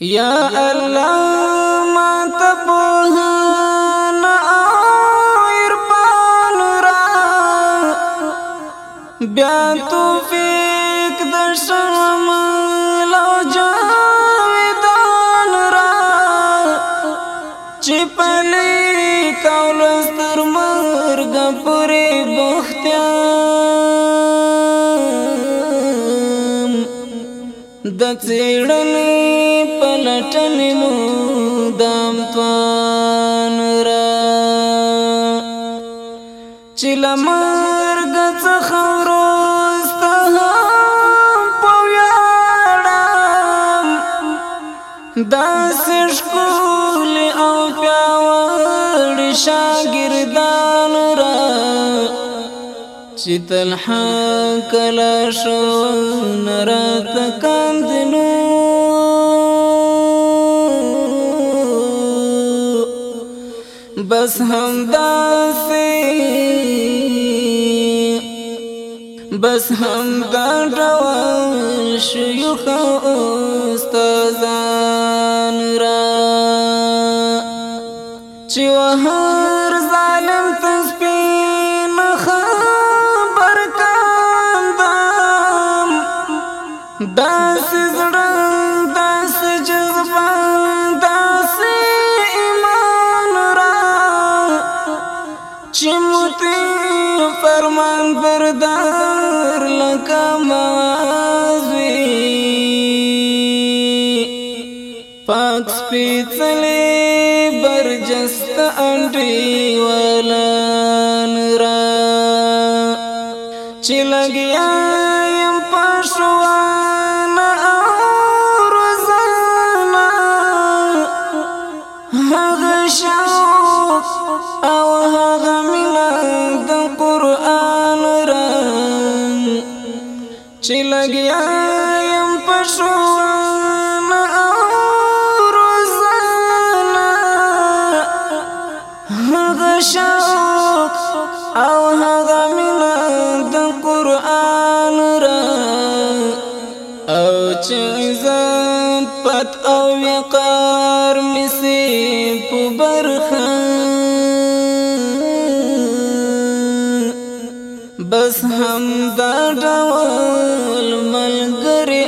یا الله ما تبوهن آئر پانورا بیا توفیق درشم لو جاویدان را چی پلی کولستر مرگ پوری بختیان د چېړنې پلټنې مو دام توان را چې لمر غڅ خورسته په یاړم داسې ښکول او پیاوړ شاګردان چې تنها کلا شو نرات کاندنو بس هم داسې بس هم دا ډول شيوخ او استادان را چې هر ظالم تسبیح داس زړه داس جذبه داس ایمان را چې متي فرمان بردار لکمازوي پات سپېڅلې برجست انډي والا چې لګیا يم پښوان او روزانا هغه شوق او هغه مینا د قران رنګ چې لګیا يم پښوان او او چې عزت پت او وقار مسی په برخه بس هم دا ډول ملګری